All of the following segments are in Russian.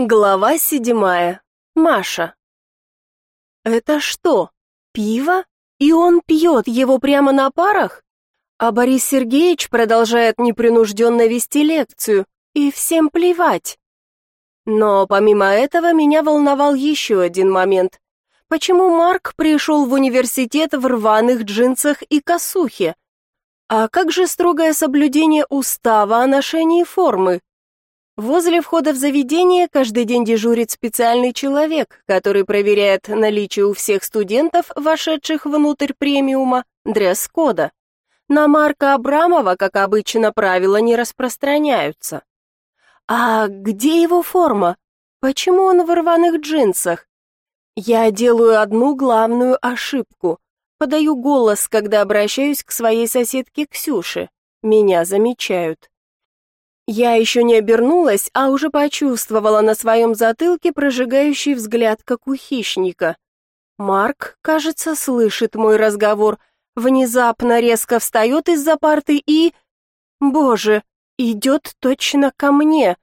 Глава седьмая. Маша. Это что, пиво? И он пьет его прямо на парах? А Борис Сергеевич продолжает непринужденно вести лекцию, и всем плевать. Но помимо этого меня волновал еще один момент. Почему Марк пришел в университет в рваных джинсах и косухе? А как же строгое соблюдение устава о ношении формы? Возле входа в заведение каждый день дежурит специальный человек, который проверяет наличие у всех студентов, вошедших внутрь премиума, дресс-кода. На Марка Абрамова, как обычно, правила не распространяются. А где его форма? Почему он в рваных джинсах? Я делаю одну главную ошибку. Подаю голос, когда обращаюсь к своей соседке Ксюше. Меня замечают. Я еще не обернулась, а уже почувствовала на своем затылке прожигающий взгляд, как у хищника. Марк, кажется, слышит мой разговор, внезапно резко встает из-за парты и... Боже, идет точно ко мне.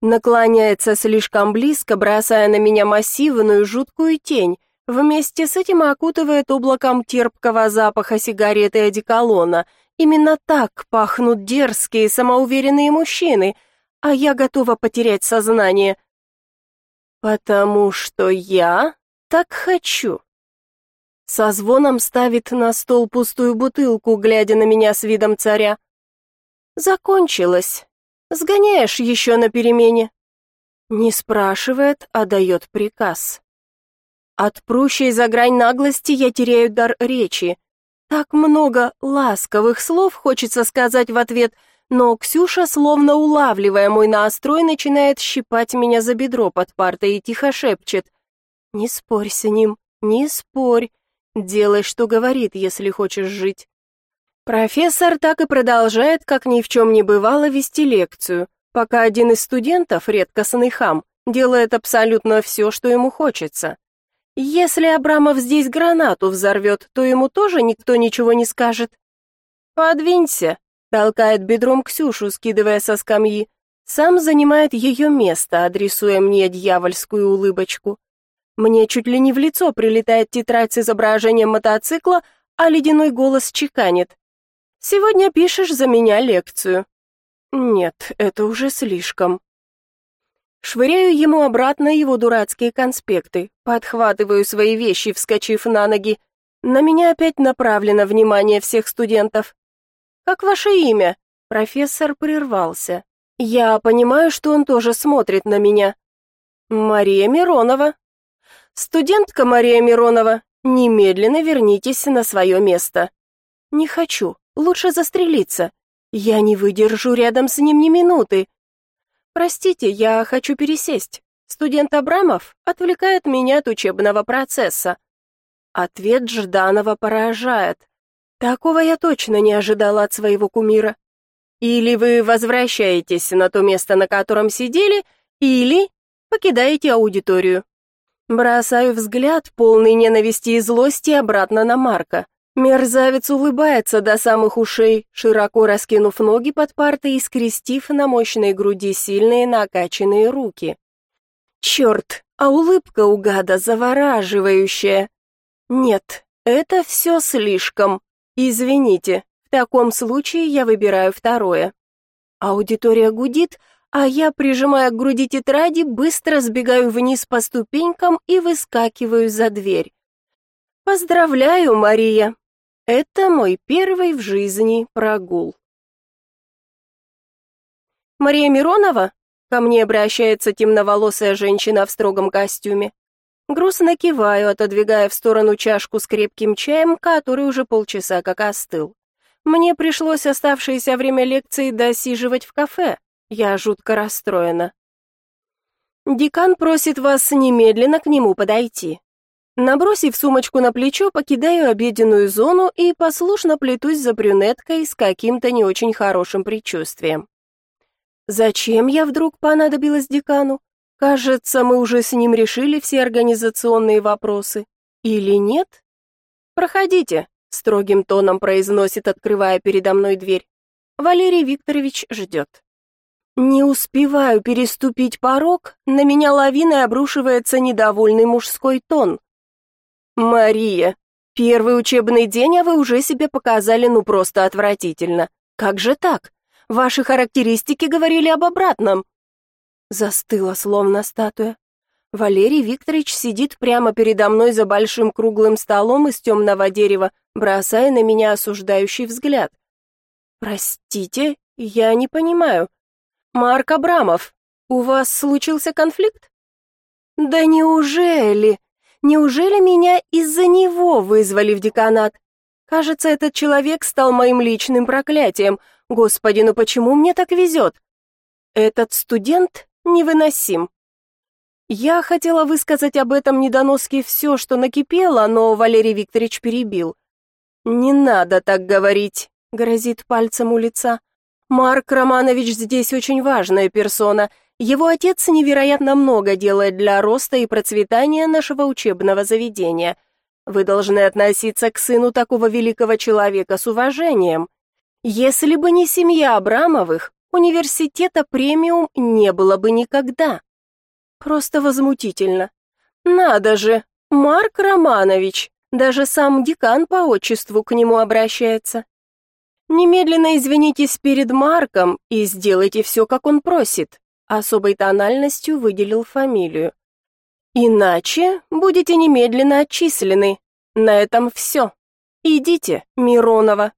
Наклоняется слишком близко, бросая на меня массивную жуткую тень, вместе с этим окутывает облаком терпкого запаха сигареты и одеколона — Именно так пахнут дерзкие, самоуверенные мужчины, а я готова потерять сознание. Потому что я так хочу. Со звоном ставит на стол пустую бутылку, глядя на меня с видом царя. Закончилось. Сгоняешь еще на перемене. Не спрашивает, а дает приказ. От за грань наглости я теряю дар речи. Так много ласковых слов хочется сказать в ответ, но Ксюша, словно улавливая мой настрой, начинает щипать меня за бедро под партой и тихо шепчет. «Не спорь с ним, не спорь. Делай, что говорит, если хочешь жить». Профессор так и продолжает, как ни в чем не бывало, вести лекцию, пока один из студентов, редкостный хам, делает абсолютно все, что ему хочется. Если Абрамов здесь гранату взорвет, то ему тоже никто ничего не скажет. Подвинься, толкает бедром Ксюшу, скидывая со скамьи. Сам занимает ее место, адресуя мне дьявольскую улыбочку. Мне чуть ли не в лицо прилетает тетрадь с изображением мотоцикла, а ледяной голос чеканит. «Сегодня пишешь за меня лекцию». Нет, это уже слишком. Швыряю ему обратно его дурацкие конспекты, подхватываю свои вещи, вскочив на ноги. На меня опять направлено внимание всех студентов. «Как ваше имя?» Профессор прервался. Я понимаю, что он тоже смотрит на меня. «Мария Миронова». «Студентка Мария Миронова, немедленно вернитесь на свое место». «Не хочу, лучше застрелиться. Я не выдержу рядом с ним ни минуты. Простите, я хочу пересесть. Студент Абрамов отвлекает меня от учебного процесса. Ответ Жданова поражает. Такого я точно не ожидала от своего кумира. Или вы возвращаетесь на то место, на котором сидели, или покидаете аудиторию. Бросаю взгляд, полный ненависти и злости, обратно на Марка. Мерзавец улыбается до самых ушей, широко раскинув ноги под партой и скрестив на мощной груди сильные накачанные руки. Черт, а улыбка у гада завораживающая. Нет, это все слишком. Извините, в таком случае я выбираю второе. Аудитория гудит, а я, прижимая к груди тетради, быстро сбегаю вниз по ступенькам и выскакиваю за дверь. Поздравляю, Мария. Это мой первый в жизни прогул. Мария Миронова? Ко мне обращается темноволосая женщина в строгом костюме. Грустно киваю, отодвигая в сторону чашку с крепким чаем, который уже полчаса как остыл. Мне пришлось оставшееся время лекции досиживать в кафе. Я жутко расстроена. Декан просит вас немедленно к нему подойти. Набросив сумочку на плечо, покидаю обеденную зону и послушно плетусь за брюнеткой с каким-то не очень хорошим предчувствием. Зачем я вдруг понадобилась декану? Кажется, мы уже с ним решили все организационные вопросы. Или нет? Проходите, строгим тоном произносит, открывая передо мной дверь. Валерий Викторович ждет. Не успеваю переступить порог, на меня лавиной обрушивается недовольный мужской тон. «Мария, первый учебный день, а вы уже себе показали ну просто отвратительно. Как же так? Ваши характеристики говорили об обратном». Застыла, словно статуя. Валерий Викторович сидит прямо передо мной за большим круглым столом из темного дерева, бросая на меня осуждающий взгляд. «Простите, я не понимаю. Марк Абрамов, у вас случился конфликт?» «Да неужели? Неужели меня из-за него вызвали в деканат? Кажется, этот человек стал моим личным проклятием. Господи, ну почему мне так везет? Этот студент невыносим. Я хотела высказать об этом недоноске все, что накипело, но Валерий Викторович перебил. «Не надо так говорить», — грозит пальцем у лица. «Марк Романович здесь очень важная персона. Его отец невероятно много делает для роста и процветания нашего учебного заведения. Вы должны относиться к сыну такого великого человека с уважением. Если бы не семья Абрамовых, университета премиум не было бы никогда». Просто возмутительно. Надо же, Марк Романович, даже сам декан по отчеству к нему обращается. Немедленно извинитесь перед Марком и сделайте все, как он просит. Особой тональностью выделил фамилию. Иначе будете немедленно отчислены. На этом все. Идите, Миронова.